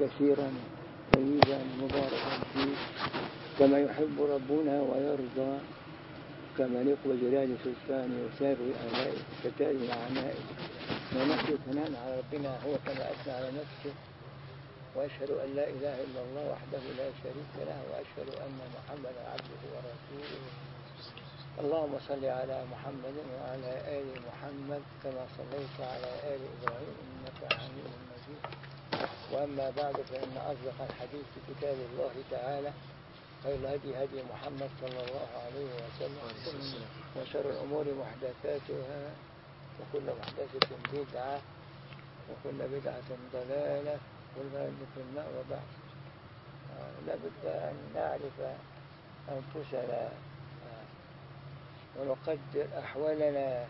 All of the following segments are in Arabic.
كثيرا طيبا مباركا فيه كما يحب ربنا ويرضى كما يقوى جلال سلطانه وسائر آلائه كتائب نعمائه ونحن ثناء على ربنا هو كما أثنى على نفسه. وأشهد أن لا إله إلا الله وحده لا شريك له وأشهد أن محمدا عبده ورسوله. اللهم صل على محمد وعلى آل محمد كما صليت على آل إبراهيم إنك حميد مجيد. وأما بعد فإن أصدق الحديث كتاب الله تعالى خير الهدي هدي محمد صلى الله عليه وسلم وشر الأمور محدثاتها وكل محدثة بدعة وكل بدعة ضلالة وكل في الماء وبعد. لابد أن نعرف أنفسنا ونقدر أحوالنا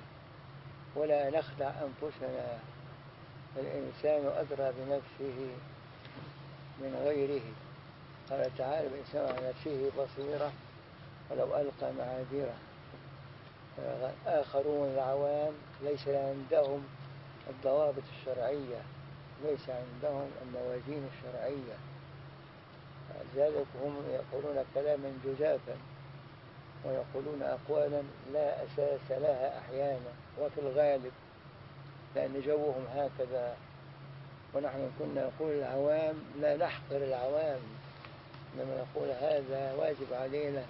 ولا نخدع أنفسنا. الإنسان أدرى بنفسه من غيره. قال تعالى الإنسان على نفسه بصيرة ولو ألقى معاذيره. آخرون العوام ليس عندهم الضوابط الشرعية ليس عندهم الموازين الشرعية. لذلك هم يقولون كلاما جزافا ويقولون أقوالا لا أساس لها أحيانا. وفي الغالب لأن جوهم هكذا ونحن كنا نقول العوام لا نحقر العوام. لما نقول هذا واجب علينا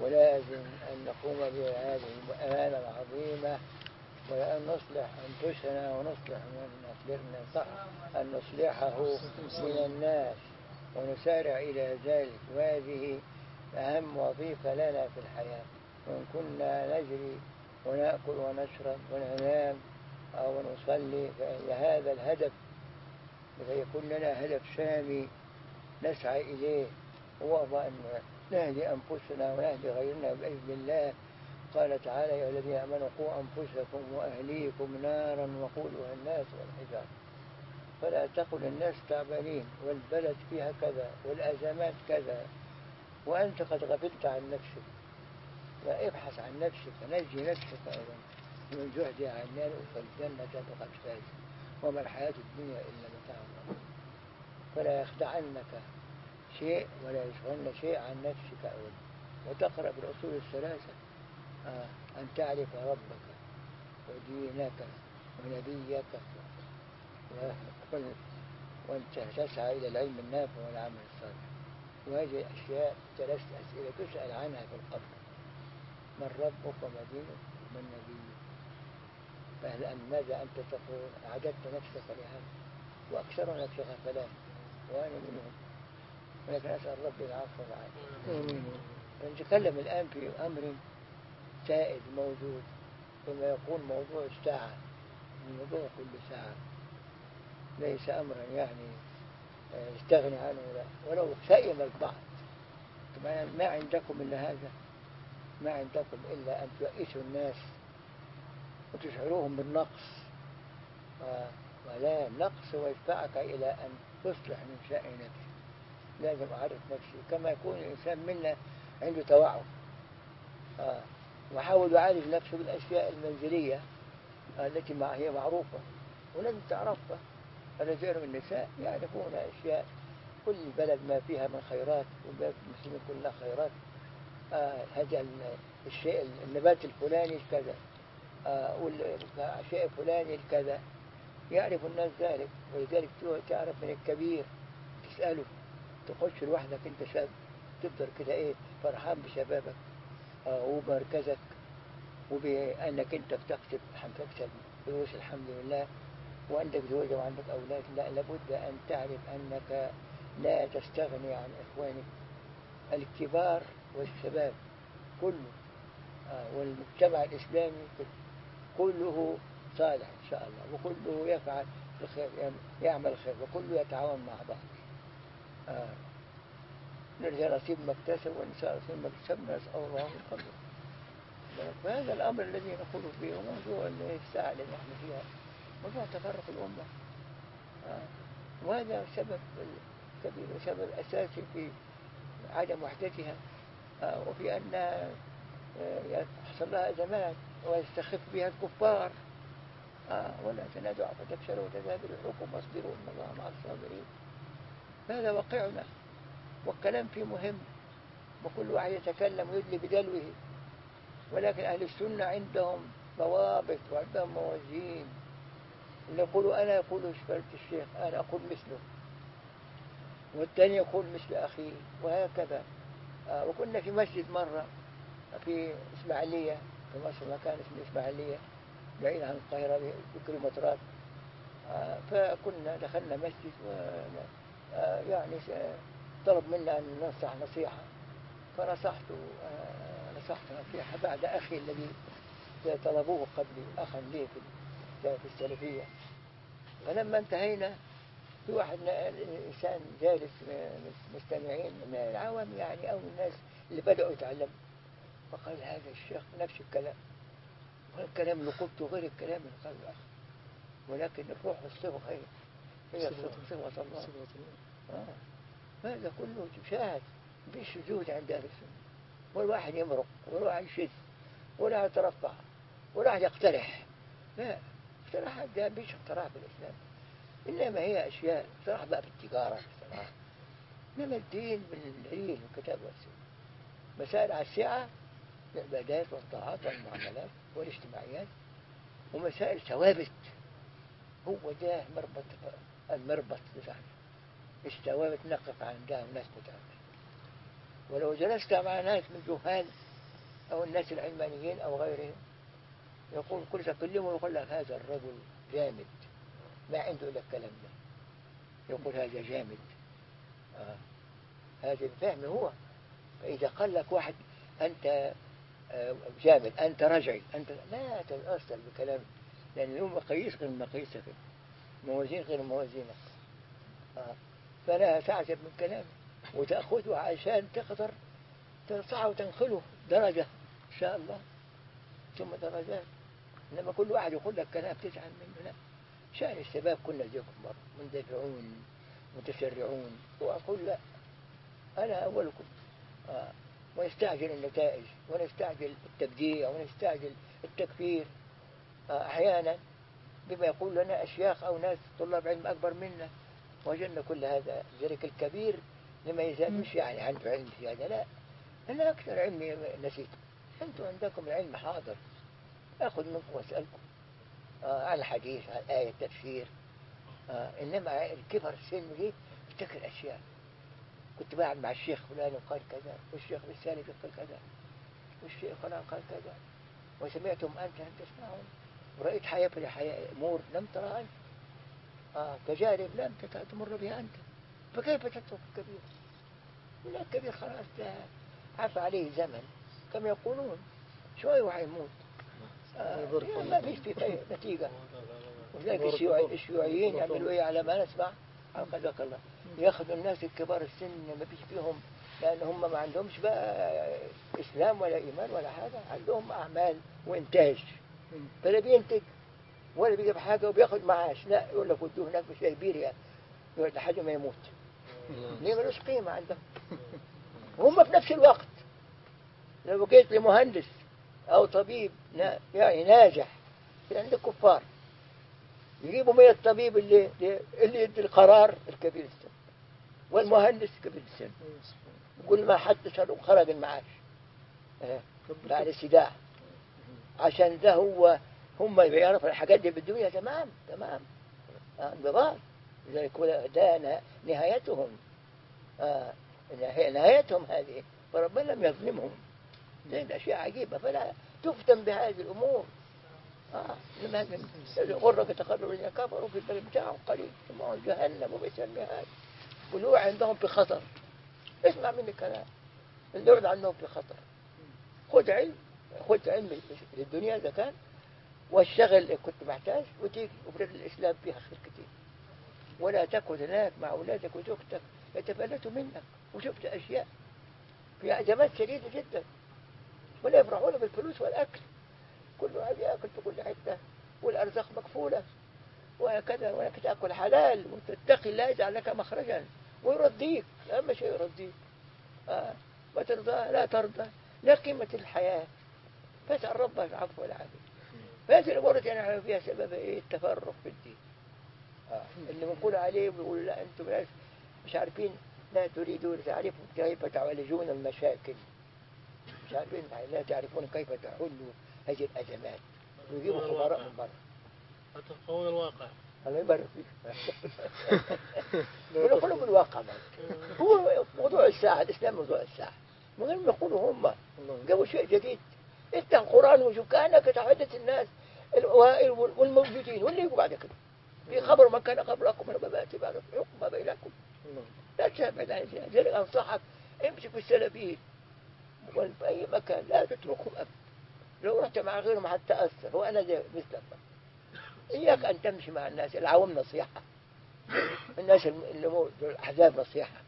ولازم أن نقوم بهذه الأمانة العظيمة وأن نصلح أنفسنا ونصلح من صح أن نصلحه من الناس ونسارع إلى ذلك. وهذه أهم وظيفة لنا في الحياة. وإن كنا نجري ونأكل ونشرب وننام أو نصلي فإن هذا الهدف فيكون لنا هدف سامي نسعى إليه وهو أن نهدي أنفسنا ونهدي غيرنا بإذن الله. قال تعالى يا الذين آمنوا قوا أنفسكم وأهليكم نارا وقودها الناس والحجار فلا تقل الناس تعبانين والبلد فيها كذا والأزمات كذا وأنت قد غفلت عن نفسك. فابحث عن نفسك نجي نفسك أيضا. من جهد عن النار فالجنة فقد فاز وما الحياة الدنيا إلا متاع فلا يخدعنك شيء ولا يشغلن شيء عن نفسك أولا وتقرأ بالأصول الثلاثة. آه أن تعرف ربك ودينك ونبيك. وأنت تسعى إلى العلم النافع والعمل الصالح. وهذه الأشياء ثلاث أسئلة تسأل عنها في القبر. من ربك وما دينك ومن نبيك. فهل ماذا أنت تقول؟ أعددت نفسك لهذا وأكثرنا في غفلات وأنا منهم. ولكن أسأل ربي العفو والعافية. نتكلم الآن في أمر سائد موجود كما يقول موضوع الساعة. الموضوع كل ساعة. ليس أمرا يعني يستغني عنه لا ولو سئم البعض. ما عندكم إلا هذا؟ ما عندكم إلا أن تؤسوا الناس وتشعروهم بالنقص. ولا النقص ويدفعك إلى أن تصلح من شأن نفسك. لازم أعرف نفسي. كما يكون الإنسان منا عنده توعد آه. وحاول يعالج نفسه بالأشياء المنزلية التي هي معروفة. ولازم تعرفها. الرجال والنساء يعرفون أشياء. كل بلد ما فيها من خيرات وبلد المسلمين كلها خيرات. آه هذا الشيء النبات الفلاني كذا. آه والشيء الفلاني كذا يعرف الناس ذلك ولذلك تعرف من الكبير تسأله تخش لوحدك انت شاب تفضل كده إيه فرحان بشبابك آه وبمركزك وبأنك انت بتكسب تكسب فلوس الحمد لله. وعندك زوجة وعندك أولاد لا لابد أن تعرف أنك لا تستغني عن إخوانك. الكبار والشباب كله آه والمجتمع الإسلامي كله صالح إن شاء الله وكله يفعل الخير يعمل الخير وكله يتعاون مع بعض آه. الرجال نصيب ما اكتسب والنساء نصيب ما نسأل الله فهذا الأمر الذي نقول فيه موضوع الساعة اللي نحن فيها موضوع تفرق الأمة آه. وهذا سبب كبير وسبب أساسي في عدم وحدتها آه. وفي أن يحصل لها أزمات ويستخف بها الكفار. آه ولا تنازعوا فتفشلوا وتذهب ريحكم واصبروا إن الله مع الصابرين. هذا واقعنا والكلام فيه مهم وكل واحد يتكلم ويدلي بدلوه. ولكن أهل السنة عندهم ضوابط وعندهم موازين. اللي يقولوا أنا يقول فلت الشيخ أنا أقول مثله. والثاني يقول مثل أخيه وهكذا. آه وكنا في مسجد مرة في إسماعيلية. في مصر مكان اسمه إسماعيلية بعيد عن القاهرة بكيلومترات آه فكنا دخلنا مسجد و آه يعني طلب منا أن ننصح نصيحة. فنصحت آه نصحت نصيحة بعد أخي الذي طلبوه قبلي أخا لي في السلفية. فلما انتهينا في واحد إنسان جالس مستمعين من العوام يعني أو الناس اللي بدأوا يتعلموا. فقال هذا الشيخ نفس الكلام. والكلام اللي قلته غير الكلام اللي قاله ولكن الروح والصفة هي هي صفة الله. آه. هذا كله شاهد بالسجود عند أهل السنة والواحد يمرق والواحد يشد ولا يترفع ولا يقترح. لا. اقتراحات ده مش اقتراح بالإسلام إنما هي أشياء. اقتراح بقى بالتجارة اقتراح. إنما الدين بالعلم والكتاب والسنة. مسائل على السعة العبادات والطاعات والمعاملات والاجتماعيات ومسائل ثوابت. هو ده مربط المربط بتاعنا. الثوابت نقف عندها ونثبت عندها ولو جلست مع ناس من جهال أو الناس العلمانيين أو غيرهم يقول كل تكلمه يقول لك هذا الرجل جامد. ما عنده إلا الكلام ده. يقول هذا جامد. آه. هذا الفهم هو. فإذا قال لك واحد أنت آه جامد أنت رجعي أنت لا تتأثر بكلام لأن اليوم مقاييس غير مقاييسك موازين غير موازينك آه. فلا تعجب من كلامه وتأخذه عشان تقدر ترفعه وتنخله درجة إن شاء الله. ثم درجات. إنما كل واحد يقول لك كلام تزعل منه. لا. شأن الشباب كنا زيكم مرة. مندفعون متسرعون. وأقول لا أنا أولكم. آه. ونستعجل النتائج ونستعجل التبديع ونستعجل التكفير. أحيانا بما يقول لنا أشياخ أو ناس طلاب علم أكبر منا وجدنا كل هذا ذلك الكبير لما يزال مش يعني عنده علم زيادة لا. أنا أكثر علمي نسيت. أنتم عندكم العلم حاضر. أخذ منكم وأسألكم آه على الحديث على الآية التفسير. آه إنما الكبر السن دي افتكر أشياء. كنت قاعد مع الشيخ فلان وقال كذا والشيخ الثاني قال كذا والشيخ فلان قال كذا. وسمعتم أنت أن تسمعون ورأيت حياة حياة أمور لم ترى أنت. آه تجارب لم تمر بها أنت. فكيف تترك الكبير لا الكبير خلاص عفى عليه زمن كما يقولون؟ شوي وحيموت آه ما فيش في نتيجة. ولذلك الشيوعيين يعملوا إيه على ما نسمع؟ حفظك الله. ياخذوا الناس الكبار السن ما فيش فيهم لأن هم ما عندهمش بقى إسلام ولا إيمان ولا حاجة عندهم أعمال وإنتاج. فلا بينتج ولا بيجيب حاجة وبياخد معاش لا يقول لك ودوه هناك في سيبيريا لحد ما يموت. ليه ملوش قيمة عندهم؟ وهم في نفس الوقت لو بقيت لمهندس أو طبيب يعني ناجح عند الكفار يجيبوا من الطبيب اللي اللي يدي القرار الكبير السن والمهندس كبير السن كل ما حد خرج المعاش بعد السداع عشان ده هو هم بيعرفوا الحاجات دي بالدنيا. تمام تمام. انضباط لذلك ده نهايتهم. آه نهايتهم هذه. فربنا لم يظلمهم. زي أشياء عجيبة. فلا تفتن بهذه الأمور. آه غرك تقرب الذين كفروا في البلد بتاعهم قليل ثم جهنم وبئس المهاد. كلوا عندهم في خطر. اسمع مني كلام. البعد عنهم في خطر. خذ علم خذ علم للدنيا إذا كان واشتغل اللي كنت محتاج وتيجي وبلاد الإسلام فيها خير كتير. ولا تكن هناك مع أولادك وزوجتك يتفلتوا منك. وشفت أشياء في أزمات شديدة جدا. ولا يفرحون بالفلوس والأكل. كل واحد يأكل في كل حتة. والأرزاق مكفولة وهكذا وإنك تأكل حلال وتتقي الله يجعل لك مخرجا. ويرضيك. أهم شيء يرضيك آه. ما ترضى لا ترضى. لا قيمة الحياة. فاسأل ربك العفو والعافية فهذه الأمور يعني فيها سبب إيه؟ التفرق في الدين. آه. اللي بنقول عليه بيقول لا أنتم مش عارفين لا تريدون تعرفوا كيف تعالجون المشاكل. مش عارفين لا تعرفون كيف تحلوا هذه الأزمات. ويجيبوا خبراء من بره أتفقون الواقع. الله يبارك فيك ونقول لكم الواقع. هو موضوع الساعة الإسلام موضوع الساعة من غير ما يقولوا هم. جابوا شيء جديد. افتح القرآن وشوف كأنك تحدث الناس الأوائل وال- والموجودين واللي يجوا بعد كده. في خبر ما كان قبلكم من بابات بعد حكم ما بينكم. لا تبعد عن لذلك أنصحك امسك بالسلفيين وفي أي مكان لا تتركهم أبدا. لو رحت مع غيرهم حتتأثر وأنا زي مثلك. إياك أن تمشي مع الناس العوام نصيحة. الناس اللي مو الأحزاب نصيحة.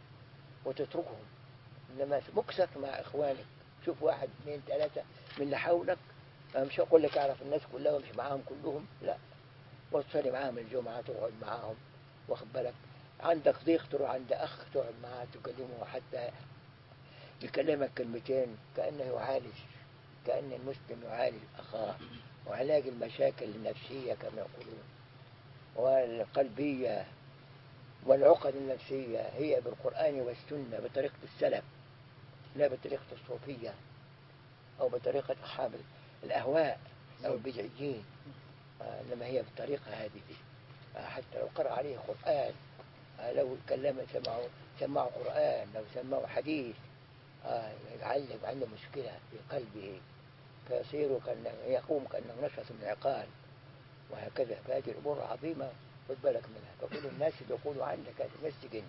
وتتركهم. إنما مكسك مع إخوانك. شوف واحد اثنين ثلاثة من اللي حولك. مش هقول لك أعرف الناس كلها وامشي معاهم كلهم. لا. وتصلي معاهم الجمعة تقعد معاهم. واخد بالك؟ عندك ضيق تروح عند أخ تقعد معاه تكلمه حتى يكلمك كلمتين. كأنه يعالج. كأن المسلم يعالج أخاه. وعلاج المشاكل النفسية كما يقولون. والقلبية والعقد النفسية هي بالقرآن والسنة بطريقة السلف لا بطريقة الصوفية أو بطريقة أصحاب الأهواء أو البدعيين. إنما هي بالطريقة هذه. حتى لو قرأ عليه قرآن لو كلم سمعوا سمعوا قرآن لو سمعوا حديث آه، يعلق عنده مشكلة في قلبه. فيصير كأنه يقوم كأنه نشأة من عقال وهكذا. فهذه الأمور عظيمة خد بالك منها. فكل الناس يقولوا عندك هذا مسجن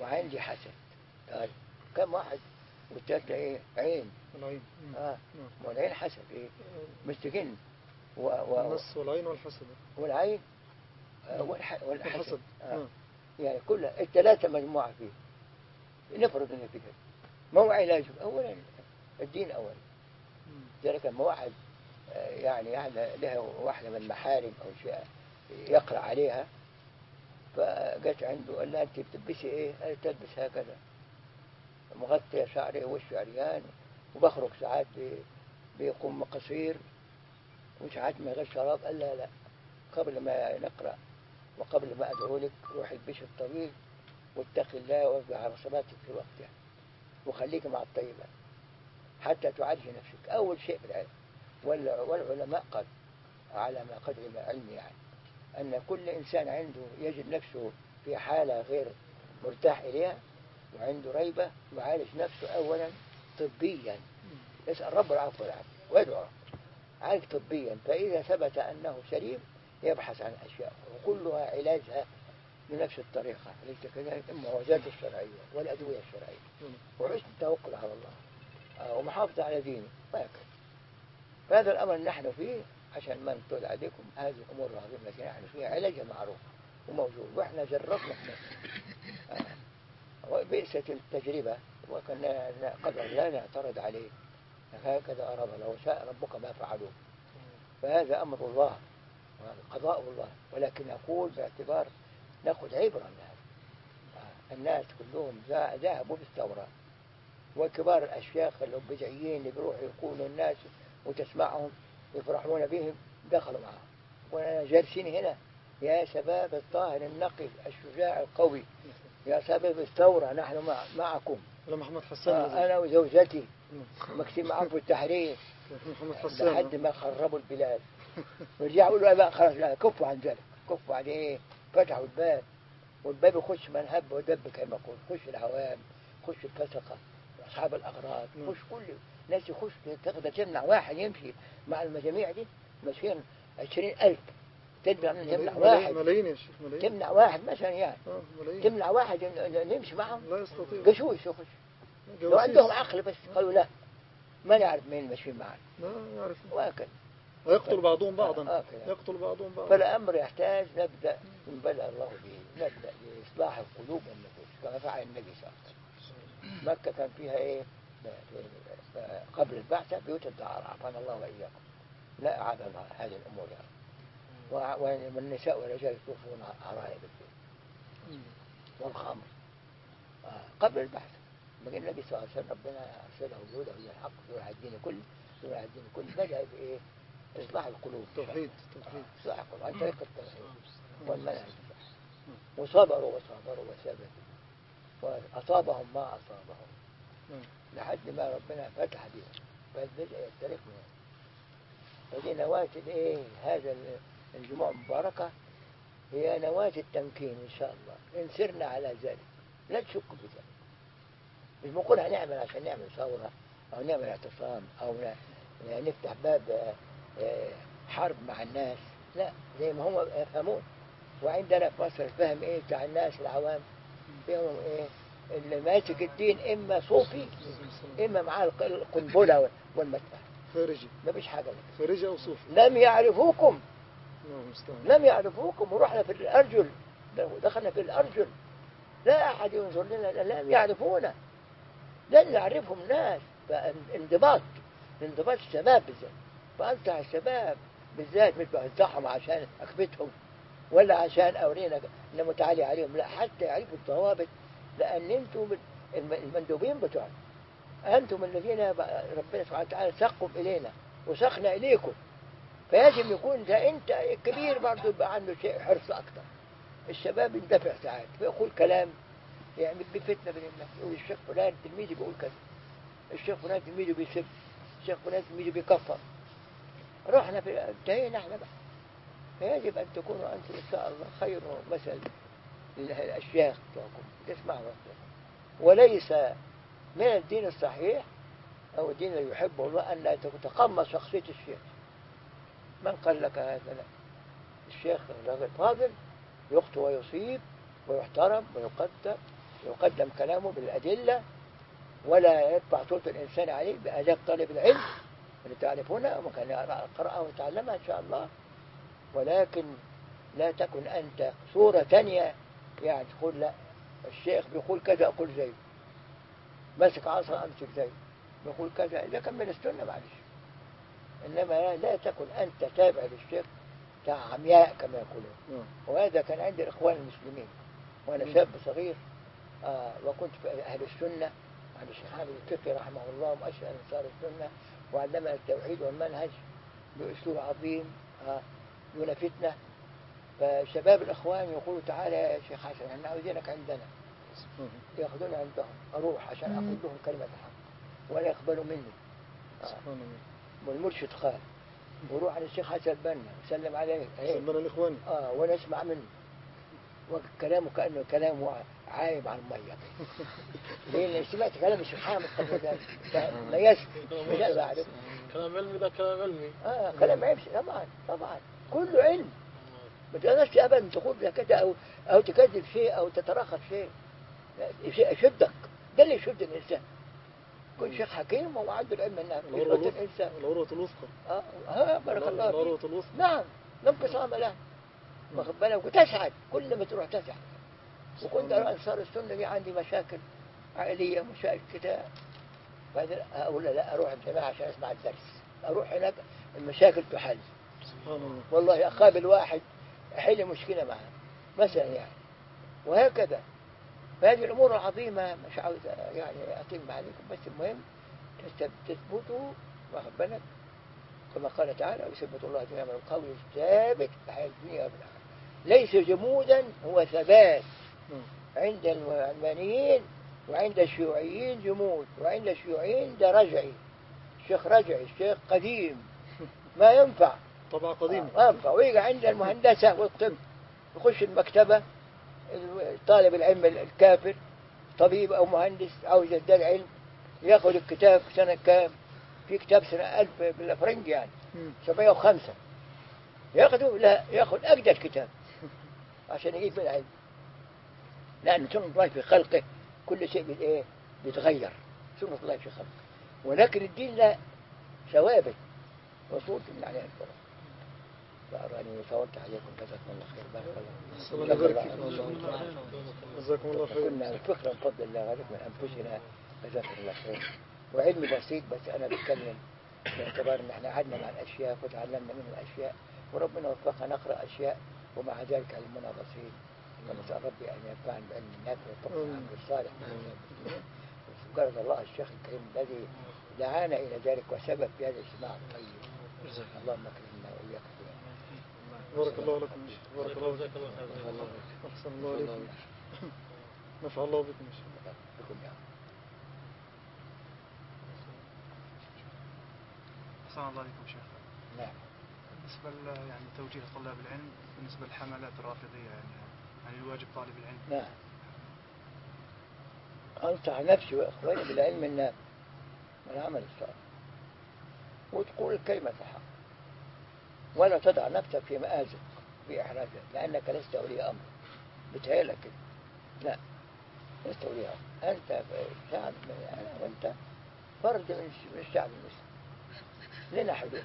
وعندي حسد. قال كم واحد؟ والتالت إيه؟ عين. العين. آه. نعم. والعين حسد. إيه؟ مستجن و و النص والعين والحسد. والعين آه، والح والحسد. والحسد. آه. نعم. يعني كلها الثلاثة مجموعة فيه. نفرض ان في كده ما هو علاجه اولا الدين اولا. ذلك لما واحد آه، يعني يعني له واحدة من المحارم أو شيء يقرأ عليها فجت عنده قال لها أنت بتلبسي إيه؟ قالت تلبس هكذا. مغطية شعري وش عريان وبخرج ساعات ب- بقم قصير وساعات من غير شراب قال لا لا قبل ما نقرأ وقبل ما أدعو لك روح البسي الطويل واتقي الله واصبر على صلاتك في وقتها وخليك مع الطيبات حتى تعالج نفسك. أول شيء في العلم. وال- والعلماء قال على ما قدر ما علمي يعني أن كل إنسان عنده يجد نفسه في حالة غير مرتاح إليها وعنده ريبة يعالج نفسه أولا طبيا. يسأل رب العفو والعافية ويدعو. عالج طبيا. فإذا ثبت أنه سليم يبحث عن أشياء وكلها علاجها بنفس الطريقة ليس كذلك المعوذات الشرعية والأدوية الشرعية. وحسن التوكل على الله. ومحافظة على دينه وهكذا فهذا الأمر نحن فيه عشان ما نطول عليكم هذه الأمور العظيمة التي نحن فيها علاجها معروف وموجود. وإحنا جربنا. آه. وبئست التجربة وكنا قدر لا نعترض عليه. هكذا أراد الله. وشاء ربك ما فعلوه. فهذا أمر الله قضاء الله. ولكن أقول باعتبار نأخذ عبرة من هذا. آه، الناس كلهم ذهبوا بالثورة وكبار الأشياخ اللي هم بدعيين اللي بيروحوا يقولوا الناس وتسمعهم يفرحون بهم دخلوا معهم. وأنا جالسين هنا يا شباب الطاهر النقي الشجاع القوي يا شباب الثورة نحن مع معكم. محمد حسان. آه. أنا وزوجتي. نعم. مكسيم عفو التحرير. محمد حسان؟ لحد ما خربوا البلاد. ورجعوا يقولوا بقى خلاص لا كفوا عن ذلك كفوا عن إيه؟ فتحوا الباب. والباب يخش من هب ودب كما يقول خش العوام خش الفسقة. أصحاب الأغراض. نعم. خش كل ناس يخش تقدر تمنع واحد يمشي مع المجاميع دي ماشيين عشرين ألف. تمنع تمنع واحد. ملايين يا شيخ ملايين. تمنع واحد مثلا يعني. آه ملايين. تمنع واحد نمشي معهم؟ لا يستطيع. قشوش يخش. لو. عندهم عقل بس قالوا لا. ما نعرف مين ماشيين معنا لا يعرف وهكذا ويقتل بعضهم بعضا. آه،. يقتل بعضهم بعضا. فالأمر يحتاج نبدأ. من بدأ الله به. نبدأ بإصلاح القلوب والنفوس. كما فعل النبي صلى الله عليه وسلم. مكة كان فيها إيه؟ قبل البعثة بيوت الدعارة عافانا الله وإياكم. لا أعاد هذه الأمور يعني وع- والنساء والرجال يطوفون عرائب البيت مم. والخمر. آه، قبل البحث لما النبي صلى الله عليه وسلم ربنا أرسله جوده إلى الحق دون الدين كله دون الدين كله. بدأ بإيه؟ إصلاح القلوب. توحيد توحيد. إصلاح القلوب عن طريق التوحيد. والمنهج. وصبروا وصبروا وثبتوا. وأصابهم ما أصابهم. لحد ما ربنا فتح بهم. فالبدء يختلف منهم فدي نواة الايه هذا ال- الجمعة المباركة هي نواة التمكين إن شاء الله. إن سرنا على ذلك. لا تشك في ذلك. مش بنقول هنعمل عشان نعمل ثورة أو نعمل اعتصام أو نفتح باب آه، آه، حرب مع الناس. لا زي ما هم يفهمون. وعندنا في مصر الفهم إيه؟ بتاع الناس العوام. إيه اللي ماسك الدين إما صوفي إما معاه الق- القنبلة والمدفع. خارجي. ما فيش حاجة لك. خارجي أو صوفي؟ لم يعرفوكم. لم يعرفوكم ورحنا في الأرجل. دخلنا في الأرجل. لا أحد ينظر لنا لم يعرفونا. لن يعرفهم ناس. فانضباط انضباط الشباب بالذات. فأنصح الشباب بالذات مش بوزعهم عشان أكبتهم ولا عشان أورينا إن متعالي عليهم لا حتى يعرفوا الضوابط لأن أنتم الم- المندوبين بتوعنا. أنتم الذين ربنا سبحانه وتعالى سقوا إلينا وسقنا إليكم. فيجب يكون ده أنت الكبير برضه يبقى عنده شيء حرص أكتر. الشباب يندفع ساعات فيقول كلام يعمل بيه فتنه بين الناس. يقول الشيخ فلان تلميذي بيقول كذا. الشيخ فلان تلميذه بيسب. الشيخ فلان تلميذه بيكفر. رحنا انتهينا إحنا بقى. فيجب أن تكونوا أنتم إن شاء الله خير مثل للأشياخ بتوعكم تسمعوا وليس من الدين الصحيح أو الدين اللي يحبه الله أن تتقمص شخصية الشيخ. من قال لك هذا؟ لا. الشيخ الراجل فاضل يخطئ ويصيب ويحترم ويقدم كلامه بالأدلة ولا يرفع صوت الإنسان عليه بآداب طالب العلم. اللي تعرفونها وكان يقرأها ويتعلمها إن شاء الله. ولكن لا تكن أنت صورة ثانية يعني تقول لا الشيخ بيقول كذا أقول زيه ماسك عصا أمسك زيه بيقول كذا. إذا كان من السنة معلش. إنما لا تكن أنت تابع للشيخ عمياء كما يقولون. وهذا كان عند الإخوان المسلمين. وأنا شاب صغير آه وكنت في أهل السنة. عند الشيخ حامد التقي رحمه الله ومؤسس أنصار السنة. وعلمنا التوحيد والمنهج بأسلوب عظيم. آه دون فتنة. فشباب الإخوان يقولوا تعالى يا شيخ حسن إحنا عاوزينك عندنا. ياخذوني عندهم أروح عشان أقول لهم كلمة الحق. ولا يقبلوا مني. آه. والمرشد قال وروح على الشيخ حسن البنا وسلم عليه. إيه. سلمنا الإخواني آه وأنا أسمع منه. وكلامه كأنه كلام عايب على المية. لأن سمعت كلام الشيخ حامد قبل ذلك. مش بعرف كلام علمي ده كلام علمي. آه كلام عيب طبعا طبعا. كله علم. ما تقدرش ابدا تقول لك كده أو أو تكذب شيء أو تتراخص شيء. شيء يشدك. ده اللي يشد الإنسان. كن شيخ حكيم وهو عنده العلم العروة يشد الإنسان. العروة الوثقى آه, آه بارك الله فيك. العروة الوثقى نعم. لا انقسام له. واخد بالك؟ وتسعد. كل ما تروح تسعد. وكنت أنا أنصار السنة دي عندي مشاكل عائلية مشاكل كده. بعدين أقول لا, أروح الجماعة عشان أسمع الدرس. أروح هناك المشاكل تحل. والله أقابل واحد أحل مشكلة معه. مثلا يعني. وهكذا. فهذه الأمور العظيمة مش عاوز يعني أتم عليكم. بس المهم تثبت- تثبتوا واخد بالك كما قال تعالى ويثبت الله من القول الثابت في الحياة الدنيا والآخرة ليس جمودا هو ثبات. عند العلمانيين وعند الشيوعيين جمود وعند الشيوعيين ده رجعي الشيخ رجعي الشيخ قديم. ما ينفع. طبعة قديمة ما ينفع ويجي عند المهندسة والطب. يخش المكتبة طالب العلم الكافر طبيب أو مهندس عاوز يزداد علم يأخذ الكتاب سنة كام؟ في كتاب سنة ألف بالفرنج يعني. مم. 705 ياخذه لا يأخذ أجدد كتاب عشان يجيب من علم لأن سنة الله في خلقه كل شيء إيه؟ بيتغير. سنة الله في خلقه. ولكن الدين لا ثوابت وصول من عليها فأراني صورت عليكم جزاكم الله خير. بارك الله الله يبارك فيك الله الله جزاكم الله خير. كنا الفكرة بفضل الله غالب من أنفسنا. جزاكم الله خير. وعلمي بسيط بس أنا بتكلم باعتبار إن إحنا قعدنا مع الأشياء وتعلمنا من الأشياء وربنا وفقنا نقرأ أشياء ومع ذلك علمنا بسيط. ونسأل ربي أن ينفعنا بعلم النافع ويوفقنا آمين. العمل الصالح. وقرض الله الشيخ الكريم الذي دعانا إلى ذلك وسبب في هذا الاجتماع الطيب. اللهم أكرمنا. بارك الله لكم. بارك الله الله خير. أحسن الله عليكم. نفع الله بكم شيخ بكم يا أحسن الله عليكم شيخ. نعم. بالنسبة يعني توجيه طلاب العلم بالنسبة للحملات الرافضية يعني يعني الواجب طالب العلم. نعم. أنصح نفسي وإخواني بالعلم النافع والعمل الصالح. وتقول الكلمة الحق ولا تضع نفسك في مآزق في إحراجك لأنك لست ولي أمر. بتهيألك كده. لا لست ولي أمر. أنت شعب أنا وأنت فرد من الشعب المسلم. لنا حدود.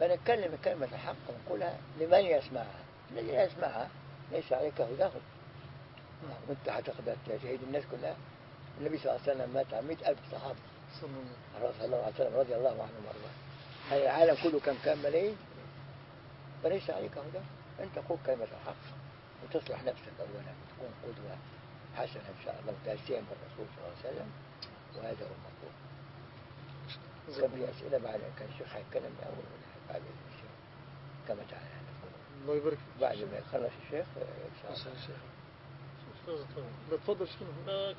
فنتكلم كلمة الحق ونقولها لمن يسمعها. الذي لا يسمعها ليس عليك هداهم وأنت هتقدر تشهد الناس كلها. النبي صلى الله عليه وسلم مات عن 100000 صحابة صلى الله عليه وسلم. رضي الله عنهم وأرضاه. هل العالم كله كم كان ملايين فليس عليك هدى. أنت قول كلمة الحق وتصلح نفسك اولا وتكون قدوة حسنة إن شاء الله وتأسيا بالرسول صلى الله عليه وسلم. وهذا هو المطلوب. كان في أسئلة بعد كان الشيخ هيتكلم ولا بعد الشيخ كما تعالى. الله يبارك. بعد ما يخلص الشيخ إن شاء الله. لا تفضل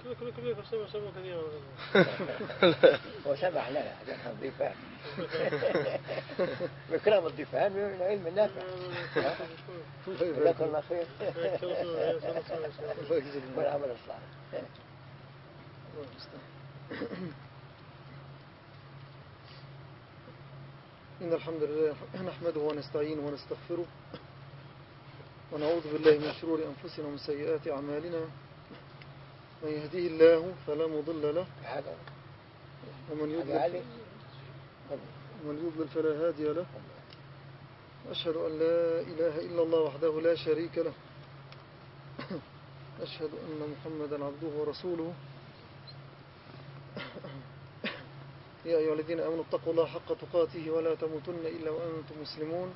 كل كل كل سمع سمع كثير وسمح لنا عشان إحنا ضيفان بكرام الضيفان من العلم النافع جزاك. الله خير. والعمل الصالح. إن الحمد لله نحمده ونستعينه ونستغفره ونعوذ بالله من شرور أنفسنا ومن سيئات أعمالنا. من يهديه الله فلا مضل له. ومن يضلل ومن يضلل فلا هادي له. أشهد أن لا إله إلا الله وحده لا شريك له. أشهد أن محمدا عبده ورسوله. يا أيها الذين آمنوا اتقوا الله حق تقاته ولا تموتن إلا وأنتم مسلمون.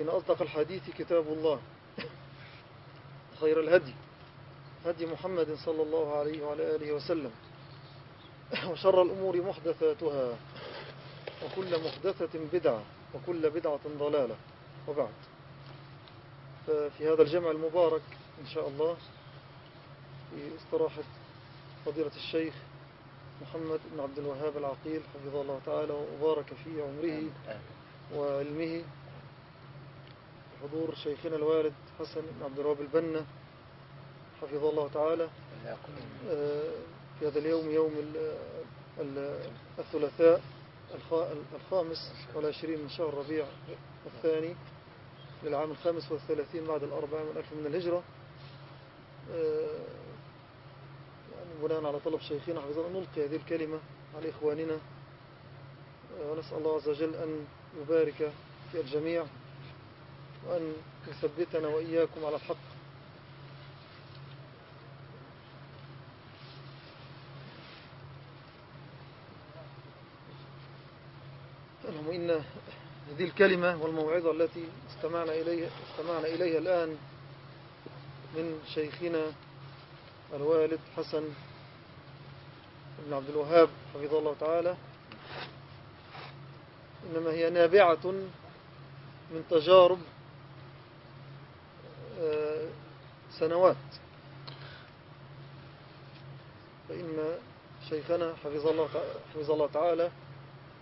إن أصدق الحديث كتاب الله. خير الهدي. هدي محمد صلى الله عليه وعلى آله وسلم. وشر الأمور محدثاتها. وكل محدثة بدعة. وكل بدعة ضلالة. وبعد. ففي هذا الجمع المبارك إن شاء الله في استراحة فضيلة الشيخ محمد بن عبد الوهاب العقيل حفظه الله تعالى وبارك في عمره وعلمه. بحضور شيخنا الوالد حسن بن عبد الوهاب البنا حفظه الله تعالى آه، في هذا اليوم يوم ال- ال- الثلاثاء الخا- الخامس والعشرين من شهر ربيع الثاني للعام الخامس والثلاثين بعد الأربعين من ألف من الهجرة. آه، يعني بناء على طلب شيخنا حفظه الله نلقي هذه الكلمة على إخواننا. آه، ونسأل الله عز وجل أن يبارك في الجميع. وأن يثبتنا وإياكم على الحق. اللهم إن هذه الكلمة والموعظة التي استمعنا إليها, استمعنا إليها الآن من شيخنا الوالد حسن بن عبد الوهاب حفظه الله تعالى. إنما هي نابعة من تجارب آه، سنوات. فإن شيخنا حفظه الله حفظه الله تعالى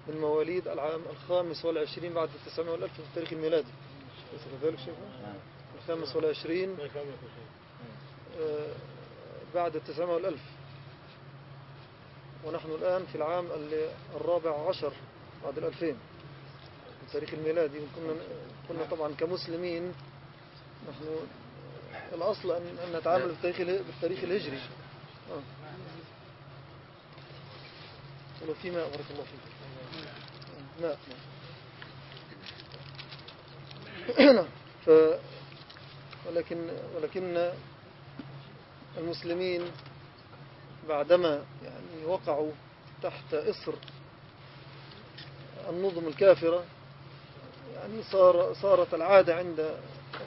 من مواليد العام الخامس والعشرين بعد التسعمائة والألف في التاريخ الميلادي أليس كذلك شيخنا؟ الخامس والعشرين آه، بعد التسعمائة والألف. ونحن الآن في العام ال- الرابع عشر بعد الألفين في التاريخ الميلادي كنا كنا طبعا كمسلمين نحن الأصل أن أن نتعامل بالتاريخ اله- بالتاريخ الهجري. آه. ولو في ماء بارك الله فيك. ماء ماء. ف ولكن ولكن المسلمين بعدما يعني وقعوا تحت إصر النظم الكافرة يعني صار صارت العادة عند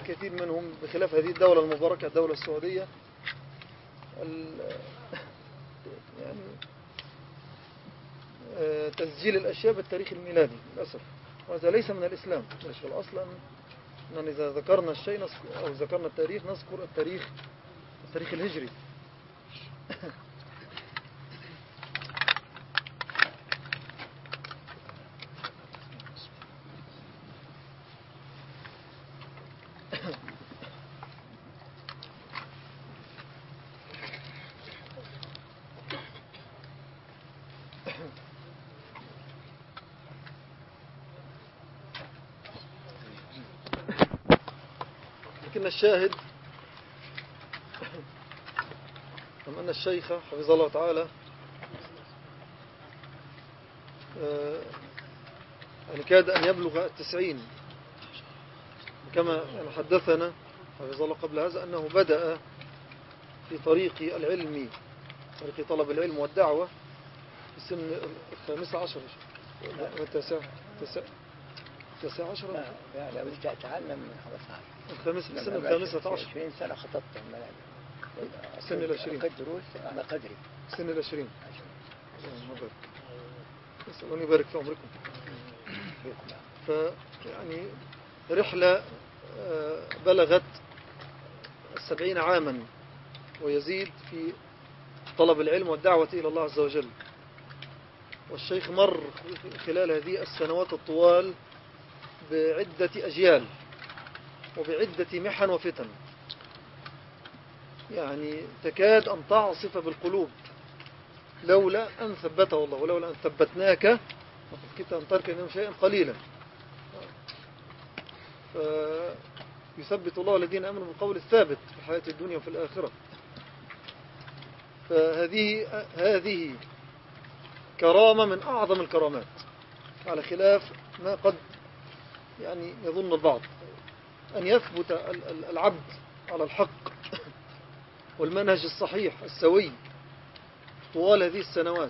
الكثير منهم بخلاف هذه الدولة المباركة الدولة السعودية. ال- يعني آه، تسجيل الأشياء بالتاريخ الميلادي للأسف. وهذا ليس من الإسلام. في الأصل أن إذا ذكرنا الشيء أو ذكرنا التاريخ نذكر التاريخ التاريخ الهجري لكن الشاهد. أن الشيخ حفظه الله تعالى آه، يعني كاد أن يبلغ التسعين كما حدثنا حفظه الله قبل هذا أنه بدأ في طريق العلم طريق طلب العلم والدعوة في السن الخامسة عشر. التاسع التاسع عشر لا، يعني بدك أتعلم من 15 الخامسة السن لما الخامسة بلشت عشر. 20 سنة خطبت الملاعب سن العشرين. أخذت دروس على قدري. سن العشرين. اللهم بارك نسأل أن يبارك في عمركم. فيكم. فيعني رحلة آه، بلغت السبعين عاما ويزيد في طلب العلم والدعوة إلى الله عز وجل. والشيخ مر خلال هذه السنوات الطوال بعدة أجيال وبعدة محن وفتن. يعني تكاد أن تعصف بالقلوب. لولا أن ثبته الله ولولا أن ثبتناك وقد كنت أن ترك منهم شيئا قليلا. فيثبت الله الذين آمنوا بالقول الثابت في الحياة الدنيا وفي الآخرة. فهذه هذه كرامة من أعظم الكرامات على خلاف ما قد يعني يظن البعض أن يثبت ال- ال- العبد على الحق. والمنهج الصحيح السوي طوال هذه السنوات.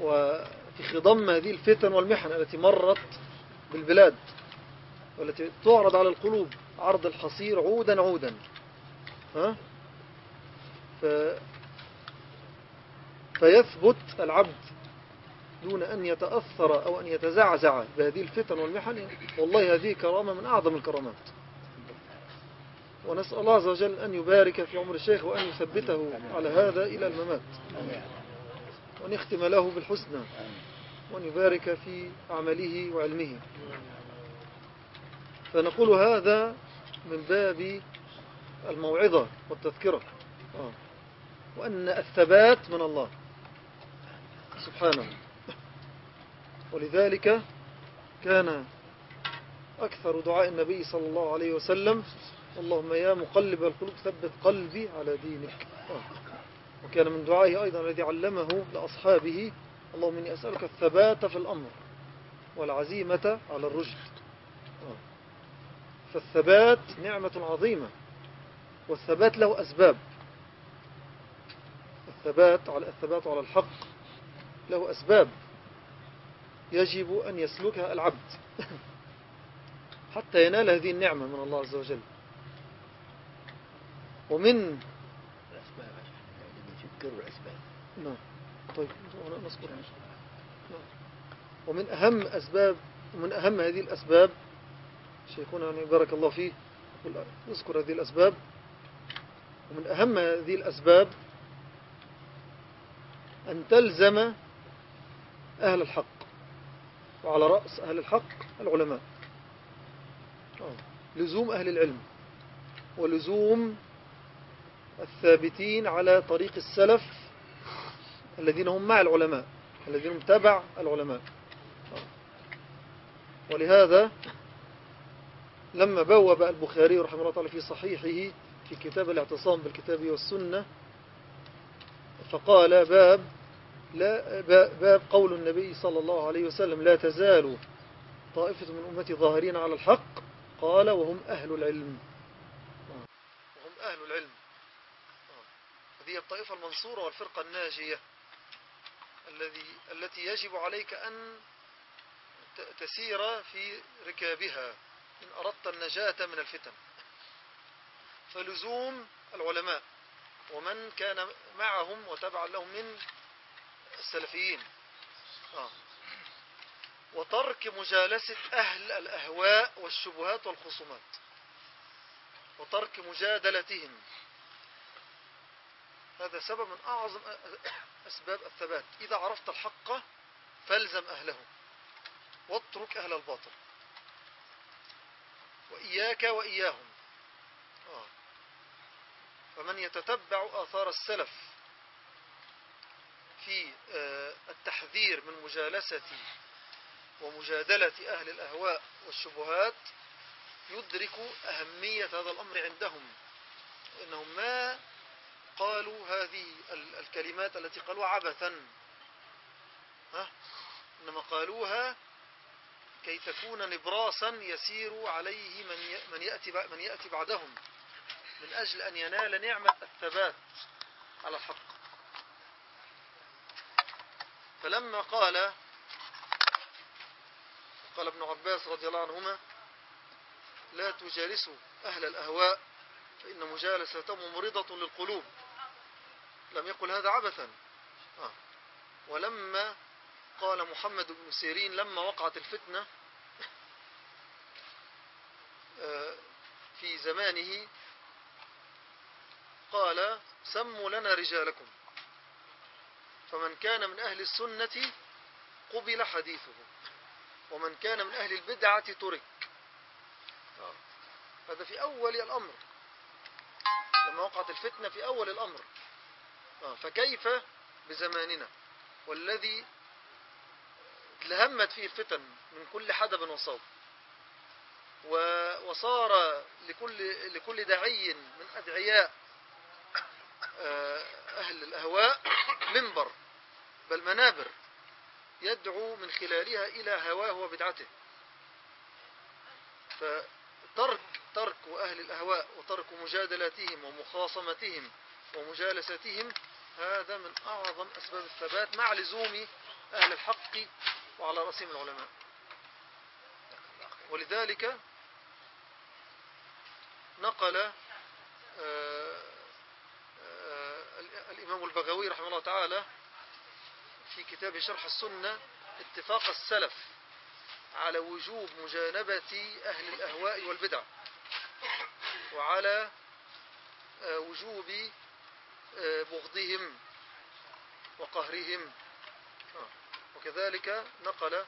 وفي خضم هذه الفتن والمحن التي مرت بالبلاد والتي تعرض على القلوب عرض الحصير عودا عودا. ها؟ ف... فيثبت العبد دون أن يتأثر أو أن يتزعزع بهذه الفتن والمحن والله هذه كرامة من أعظم الكرامات ونسأل الله عز وجل أن يبارك في عمر الشيخ وأن يثبته على هذا إلى الممات. وأن يختم له بالحسنى. وأن يبارك في عمله وعلمه فنقول هذا من باب الموعظة والتذكرة آه. وأن الثبات من الله سبحانه ولذلك كان أكثر دعاء النبي صلى الله عليه وسلم اللهم يا مقلب القلوب ثبت قلبي على دينك. وكان من دعائه أيضا الذي علمه لأصحابه اللهم إني أسألك الثبات في الأمر والعزيمة على الرشد. فالثبات نعمة عظيمة والثبات له أسباب الثبات على الثبات على الحق له أسباب يجب أن يسلكها العبد حتى ينال هذه النعمة من الله عز وجل. ومن الأسباب الأسباب نعم. طيب نعم. ومن أهم أسباب ومن أهم هذه الأسباب شيخنا يعني بارك الله فيه نذكر هذه الأسباب. ومن أهم هذه الأسباب أن تلزم أهل الحق. وعلى رأس أهل الحق العلماء. آه. لزوم أهل العلم ولزوم الثابتين على طريق السلف الذين هم مع العلماء الذين هم تبع العلماء. ولهذا لما بوب البخاري رحمه الله تعالى في صحيحه في كتاب الاعتصام بالكتاب والسنة فقال باب لا باب قول النبي صلى الله عليه وسلم لا تزال طائفة من أمتي ظاهرين على الحق قال وهم أهل العلم. وهم أهل العلم. هذه الطائفة المنصورة والفرقة الناجية الذي التي يجب عليك أن تسير في ركابها إن أردت النجاة من الفتن فلزوم العلماء ومن كان معهم وتبعا لهم من السلفيين. آه. وترك مجالسة أهل الأهواء والشبهات والخصومات. وترك مجادلتهم. هذا سبب من أعظم أسباب الثبات. إذا عرفت الحق فالزم أهله. واترك أهل الباطل. وإياك وإياهم. آه. فمن يتتبع آثار السلف في آه، التحذير من مجالسة ومجادلة أهل الأهواء والشبهات يدرك أهمية هذا الأمر عندهم. إنهم ما قالوا هذه ال- الكلمات التي قالوها عبثا. ها؟ إنما قالوها كي تكون نبراسا يسير عليه من من يأتي من يأتي بعدهم من أجل أن ينال نعمة الثبات على الحق. فلما قال قال ابن عباس رضي الله عنهما لا تجالسوا أهل الأهواء فإن مجالستهم مرضة للقلوب. لم يقل هذا عبثا. آه. ولما قال محمد بن سيرين لما وقعت الفتنة آه، في زمانه قال سموا لنا رجالكم. فمن كان من أهل السنة قبل حديثه ومن كان من أهل البدعة ترك. آه. هذا في أول الأمر. لما وقعت الفتنة في أول الأمر. آه. فكيف بزماننا؟ والذي لهمت فيه الفتن من كل حدب وصوب. وصار لكل لكل داعي من أدعياء آه، أهل الأهواء منبر بل منابر يدعو من خلالها إلى هواه وبدعته. فترك ترك أهل الأهواء وترك مجادلاتهم ومخاصمتهم ومجالستهم هذا من أعظم أسباب الثبات مع لزوم أهل الحق وعلى رأسهم العلماء. ولذلك نقل آه، الإمام البغوي رحمه الله تعالى في كتاب شرح السنة اتفاق السلف على وجوب مجانبة أهل الأهواء والبدع وعلى آه، وجوب آه، بغضهم وقهرهم آه. وكذلك نقل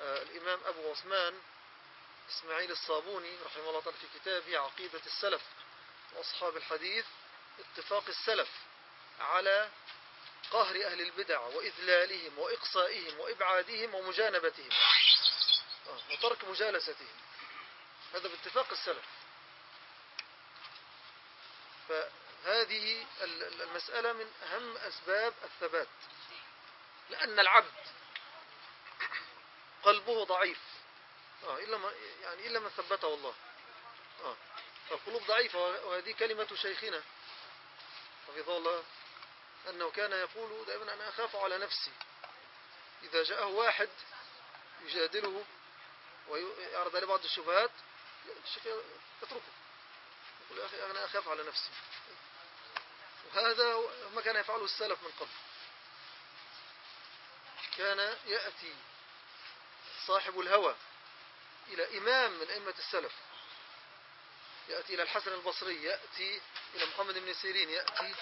الإمام أبو عثمان إسماعيل الصابوني رحمه الله تعالى في كتابه عقيدة السلف وأصحاب الحديث اتفاق السلف على قهر أهل البدع وإذلالهم وإقصائهم وإبعادهم ومجانبتهم. آه، وترك مجالستهم. هذا باتفاق السلف. فهذه ال- ال- المسألة من أهم أسباب الثبات. لأن العبد قلبه ضعيف. آه إلا ما يعني إلا من ثبته الله. آه فالقلوب ضعيفة وهذه كلمة شيخنا. حفظه الله. أنه كان يقول دائما أنا أخاف على نفسي. إذا جاءه واحد يجادله ويعرض عليه بعض الشبهات الشيخ يتركه. يقول يا أخي أنا أخاف على نفسي. وهذا ما كان يفعله السلف من قبل. كان يأتي صاحب الهوى إلى إمام من أئمة السلف. يأتي إلى الحسن البصري يأتي إلى محمد بن سيرين يأتي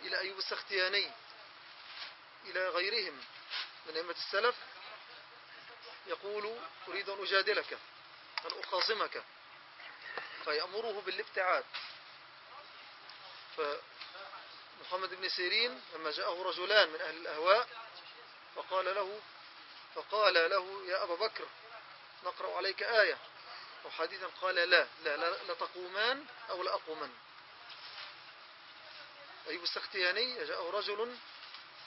إلى أيوب السختياني إلى غيرهم من أئمة السلف يقول أريد أن أجادلك أن أخاصمك. فيأمره بالابتعاد. فمحمد بن سيرين لما جاءه رجلان من أهل الأهواء فقال له فقال له يا أبا بكر نقرأ عليك آية. أو حديثا قال لا لا لا, لا تقومان أو لا أقومن. أيوب السختياني جاءه رجل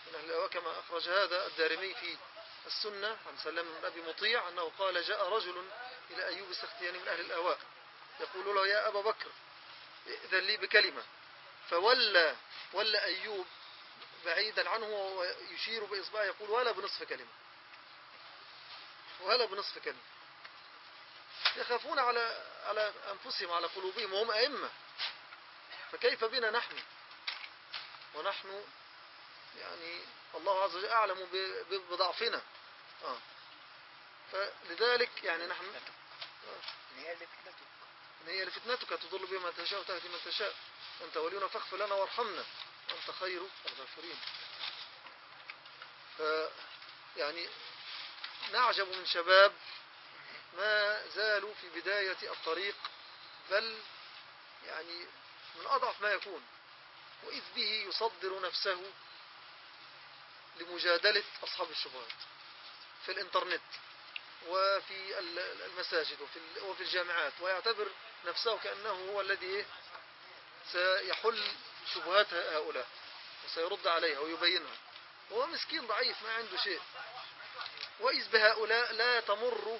من أهل الأهواء كما أخرج هذا الدارمي في السنة عن سلام بن أبي مطيع أنه قال جاء رجل إلى أيوب السختياني من أهل الأهواء يقول له يا أبا بكر إذن لي بكلمة. فولى ولى أيوب بعيدا عنه ويشير بإصبعه يقول ولا بنصف كلمة. ولا بنصف كلمة. يخافون على على أنفسهم على قلوبهم وهم أئمة. فكيف بنا نحن؟ ونحن يعني الله عز وجل أعلم بضعفنا. آه. فلذلك يعني نحن هي إن هي لفتنتك تضل من تشاء وتهدي من تشاء. أنت ولينا فاغفر لنا وارحمنا. وأنت خير الغافرين. يعني نعجب من شباب ما زالوا في بداية الطريق بل يعني من أضعف ما يكون. وإذ به يصدر نفسه لمجادلة أصحاب الشبهات في الإنترنت وفي ال- المساجد وفي ال- وفي الجامعات ويعتبر نفسه كأنه هو الذي سيحل شبهات هؤلاء وسيرد عليها ويبينها. هو مسكين ضعيف ما عنده شيء. وإذ بهؤلاء لا تمر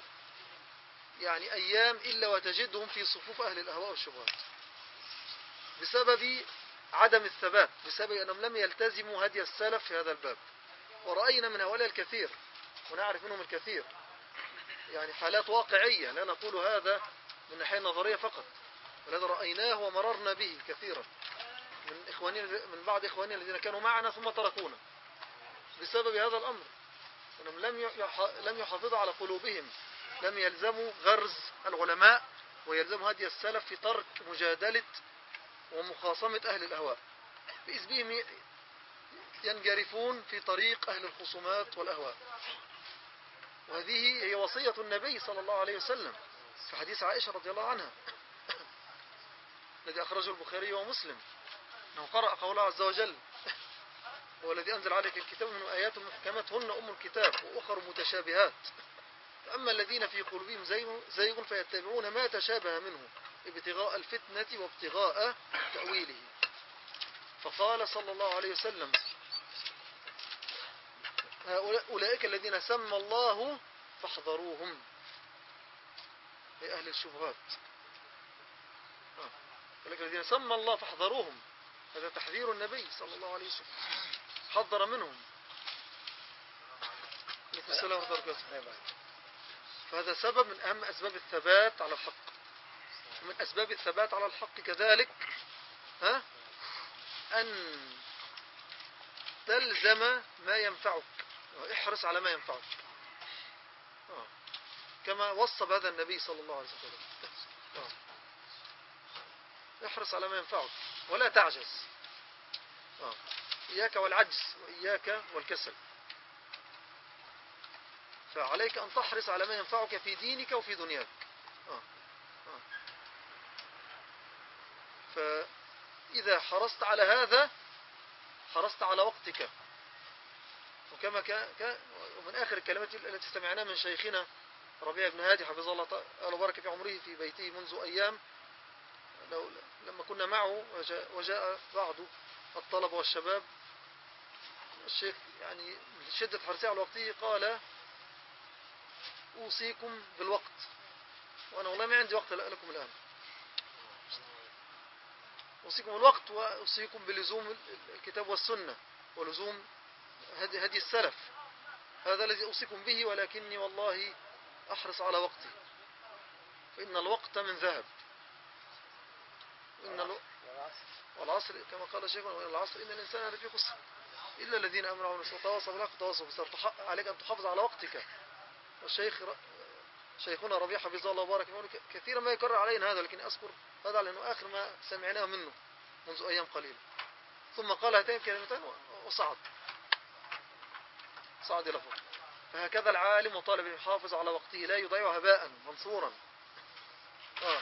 يعني أيام إلا وتجدهم في صفوف أهل الأهواء والشبهات. بسبب عدم الثبات بسبب أنهم لم يلتزموا هدي السلف في هذا الباب. ورأينا من هؤلاء الكثير ونعرف منهم الكثير. يعني حالات واقعية لا نقول هذا من الناحية النظرية فقط ولهذا رأيناه ومررنا به كثيرا. من إخواننا من بعض إخواننا الذين كانوا معنا ثم تركونا بسبب هذا الأمر. أنهم لم لم يحافظوا على قلوبهم لم يلزموا غرز العلماء ويلزموا هدي السلف في ترك مجادلة ومخاصمة أهل الأهواء. بإذ بهم ي- ينجرفون في طريق أهل الخصومات والأهواء. وهذه هي وصية النبي صلى الله عليه وسلم في حديث عائشة رضي الله عنها الذي أخرجه البخاري ومسلم. أنه قرأ قوله عز وجل هو الذي أنزل عليك الكتاب من آيات محكمات هن أم الكتاب وأخر متشابهات. فأما الذين في قلوبهم زيغ فيتبعون ما تشابه منه. ابتغاء الفتنة وابتغاء تأويله. فقال صلى الله عليه وسلم أولئك الذين سمى الله فاحذروهم. أي أهل الشبهات. آه. أولئك الذين سمى الله فاحذروهم. هذا تحذير النبي صلى الله عليه وسلم. حذر منهم. عليكم السلام وبركاته. فهذا سبب من أهم أسباب الثبات على الحق. ومن أسباب الثبات على الحق كذلك ها أن تلزم ما ينفعك احرص على ما ينفعك آه. كما وصى بهذا النبي صلى الله عليه وسلم آه. احرص على ما ينفعك ولا تعجز آه. إياك والعجز وإياك والكسل فعليك أن تحرص على ما ينفعك في دينك وفي دنياك آه. آه. فإذا حرصت على هذا حرصت على وقتك. وكما كان كان ومن آخر الكلمات التي استمعناها من شيخنا ربيع بن هادي حفظه الله تعالى وبارك في عمره في بيته منذ أيام لو لما كنا معه وجاء, وجاء بعض الطلبة والشباب. الشيخ يعني شدة حرصه على وقته قال أوصيكم بالوقت وأنا والله ما عندي وقت لكم الآن. أوصيكم الوقت وأوصيكم بلزوم الكتاب والسنة ولزوم هدي, السلف. هذا الذي أوصيكم به ولكني والله أحرص على وقتي فإن الوقت من ذهب. وإن ألو... والعصر كما قال شيخنا وإن العصر إن الإنسان لفي خسر. إلا الذين أمروا ونسوا تواصوا بالحق وتواصوا بالصبر. عليك أن تحافظ على وقتك. والشيخ. شيخنا ربيع حفظه الله وبارك كثيرا ما يكرر علينا هذا لكن أذكر هذا لأنه آخر ما سمعناه منه منذ أيام قليلة. ثم قال هاتين كلمتين وصعد. صعد إلى فوق. فهكذا العالم وطالب يحافظ على وقته لا يضيع هباء منصورا. آه.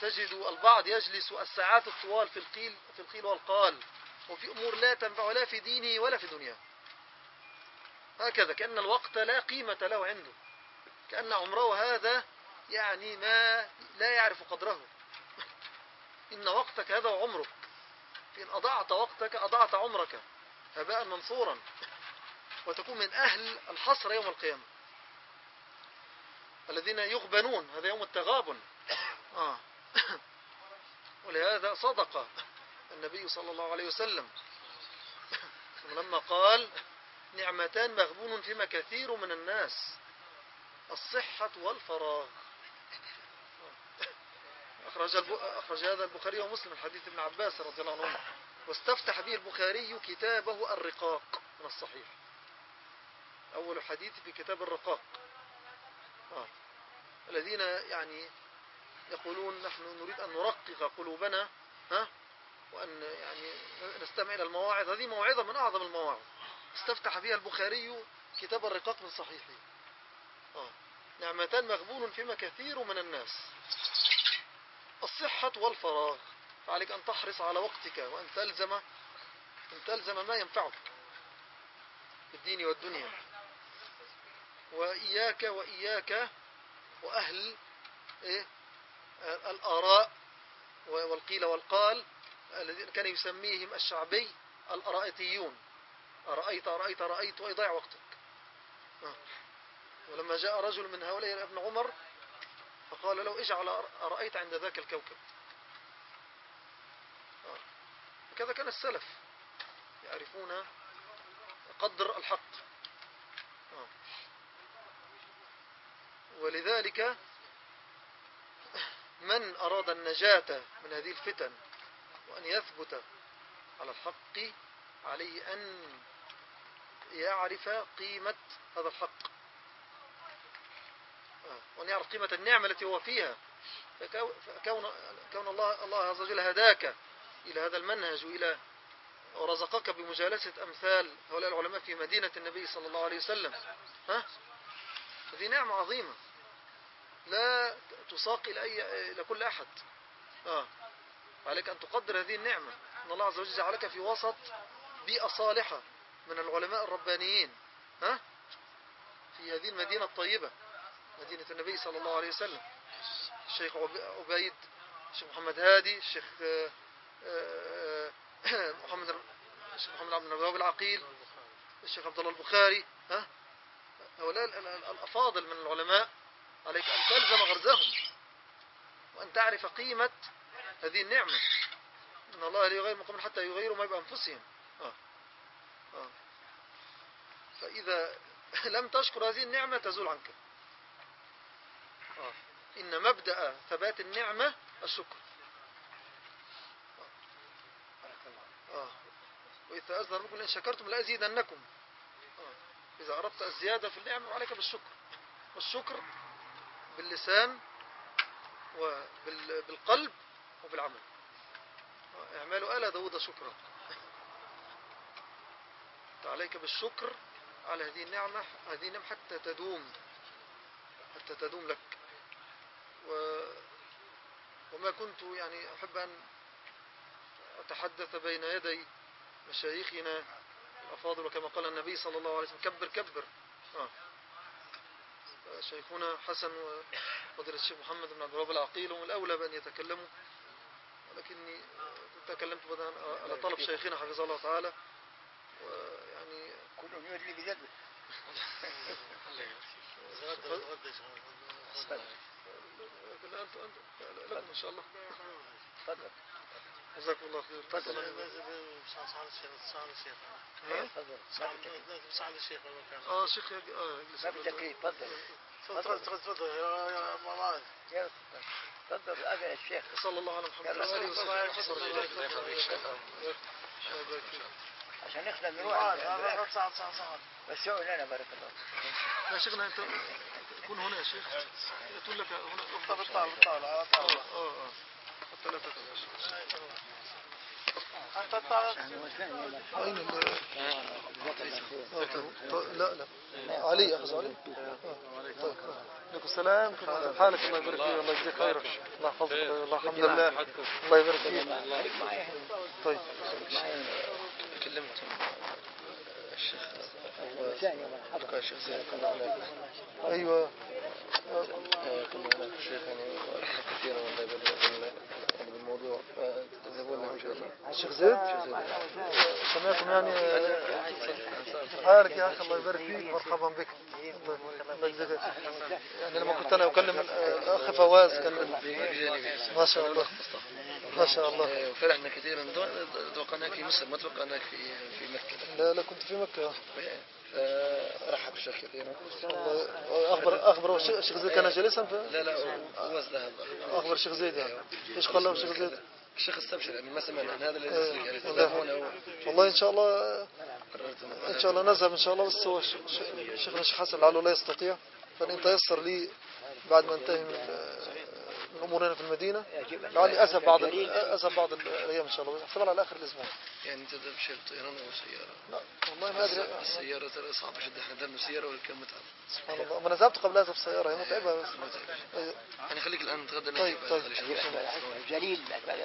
تجد البعض يجلس الساعات الطوال في القيل في القيل والقال وفي أمور لا تنفع لا في دينه ولا في دنياه. هكذا كأن الوقت لا قيمة له عنده. كأن عمره هذا يعني ما لا يعرف قدره. إن وقتك هذا عمرك إن أضعت وقتك أضعت عمرك. هباء منصورا. وتكون من أهل الحصر يوم القيامة. الذين يغبنون. هذا يوم التغابن. آه. ولهذا صدق النبي صلى الله عليه وسلم. لما قال نعمتان مغبون فيما كثير من الناس. الصحة والفراغ. أخرج. أخرج هذا البخاري ومسلم حديث ابن عباس رضي الله عنه واستفتح به البخاري كتابه الرقاق من الصحيح أول حديث في كتاب الرقاق آه. الذين يعني يقولون نحن نريد أن نرقق قلوبنا ها وأن يعني نستمع إلى المواعظ هذه موعظة من أعظم المواعظ استفتح بها البخاري كتاب الرقاق من صحيحه آه. نعمتان مغبون فيما كثير من الناس الصحة والفراغ. فعليك أن تحرص على وقتك وأن تلزم أن تلزم ما ينفعك في الدين والدنيا. وإياك وإياك وأهل إيه الآراء والقيل والقال الذين كان يسميهم الشعبي الأرائتيون أرأيت أرأيت أرأيت ويضيع وقتك. ولما جاء رجل من هؤلاء ابن عمر فقال له اجعل أرأيت عند ذاك الكوكب. وكذا كان السلف يعرفون قدر الحق. ولذلك من أراد النجاة من هذه الفتن وأن يثبت على الحق عليه أن يعرف قيمة هذا الحق. وأن يعرف قيمة النعمة التي هو فيها. فكون كون الله الله عز وجل هداك إلى هذا المنهج وإلى ورزقك بمجالسة أمثال هؤلاء العلماء في مدينة النبي صلى الله عليه وسلم. ها؟ هذه نعمة عظيمة. لا تساق إلى, أي إلى كل أحد. آه. عليك أن تقدر هذه النعمة. أن الله عز وجل جعلك في وسط بيئة صالحة من العلماء الربانيين. ها؟ في هذه المدينة الطيبة. مدينة النبي صلى الله عليه وسلم الشيخ عبيد الشيخ محمد هادي الشيخ محمد الشيخ محمد عبد الوهاب العقيل الشيخ عبد الله البخاري ها هؤلاء الأفاضل من العلماء عليك أن تلزم غرزهم وأن تعرف قيمة هذه النعمة إن الله لا يغير مقام حتى يغيروا ما بأنفسهم آه. آه. فإذا لم تشكر هذه النعمة تزول عنك آه. إن مبدأ ثبات النعمة الشكر. آه. وإذا أذن ربكم إن شكرتم لأزيدنكم. آه. إذا أردت الزيادة في النعمة عليك بالشكر. والشكر باللسان وبالقلب وبالعمل. اعملوا آل داود شكرا. فعليك بالشكر على هذه النعمة هذه النعمة حتى تدوم. حتى تدوم لك. و وما كنت يعني أحب أن أتحدث بين يدي مشايخنا الأفاضل وكما قال النبي صلى الله عليه وسلم كبر كبر. آه. شيخنا حسن وفضيلة الشيخ محمد بن عبد الوهاب العقيل هم الأولى بأن يتكلموا ولكني كنت تكلمت بدأ على طلب شيخنا حفظه الله تعالى ويعني كلهم يدري بذنبه أنت أنت لكم إن شاء الله تفضل جزاكم الله خير تفضل صعد الشيخ آه شيخ آه ما في تكليف تفضل تفضل تفضل تفضل يا معاذ تفضل أذن الشيخ صلى الله على محمد يلا. وآله وصحبه عشان نخدم نروح بس سووا لنا بارك الله يا شيخنا أنت كن هنا يا شيخ. يقول لك هنا طب أفضل. بالطاولة بالطاولة على آه الطاولة آه. آه حتى لا الطاولة. طيب، لا لا. علي أخذ علي. آه. طيب. عليكم السلام. كيف حالك؟ الله يبارك فيك. الله يجزيك خيرك. الله يحفظك. الله الحمد لله الله. يبارك فيك. طيب. كلمت الشيخ الشيخ أيوة. كنا هناك يعني كثيرا والله الشيخ زيد؟ سمعتم يعني حالك يا أخي الله يبارك فيك. مرحبا بك. يعني لما كنت أنا أكلم الأخ فواز كان ما شاء الله. ما شاء الله. فرحنا كثيرا. توقعناك في مصر ما توقعناك في في مكة. لا لا كنت في مكة. فرحب الشيخ كثيرا أخبر أخبر الشيخ زيد كان جالسا لا لا هو ذهب أخبر الشيخ زيد يعني. إيش قال له الشيخ زيد؟ الشيخ استبشر يعني ما سمعنا عن هذا الذي إيه، يعني والله. إن شاء الله إن شاء الله نذهب إن شاء الله بس هو شيخنا الشيخ حسن لعله لا يستطيع فإن تيسر لي بعد ما انتهي من من أمورنا في المدينة. لعلي أذهب بعض ال- أذهب بعض الأيام إن شاء الله. احتمال على آخر الأسبوع. يعني تذهب شيء طيران أو سيارة؟ لا والله ما أدري. السيارة ترى صعبة جدا. إحنا ذهبنا سيارة ولا كان متعب. سبحان الله. ما أنا ذهبت قبل هذا بسيارة هي متعبة بس. يعني خليك الآن نتغدى طيب، طيب. جليل بعد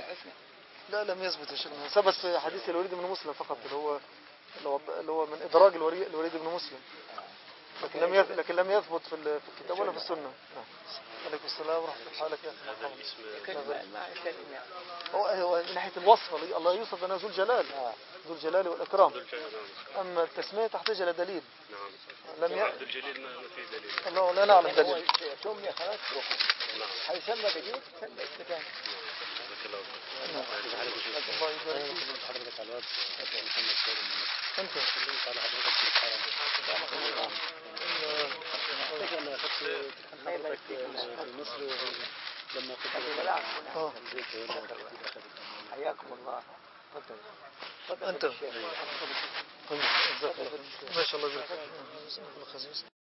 لا لم يثبت يا شيخنا ثبت في حديث الوليد بن مسلم فقط اللي هو اللي هو, من إدراج الولي- الوليد بن مسلم. لكن لم يثبت لكن لم يثبت في ال- في الكتاب ولا في السنة. نعم. عليكم السلام ورحمة الله حالك يا أخي مرحبا. ما كلمة هو هو من ناحية الوصف الله يوصف أنه ذو الجلال. ذو الجلال والإكرام. أما التسمية تحتاج إلى دليل. لم ي... الجليل ما في دليل. الله لا نعلم دليل. سمي خلاص هيسمى بديل سمى اسم ثاني الله فيك. الله يبارك فيك حضرتك على الواتس محمد سيد أنت على حضرتك في الحرم فكرة أنا أخذت حضرتك في مصر لما كنت. حياكم الله تفضل. ما شاء الله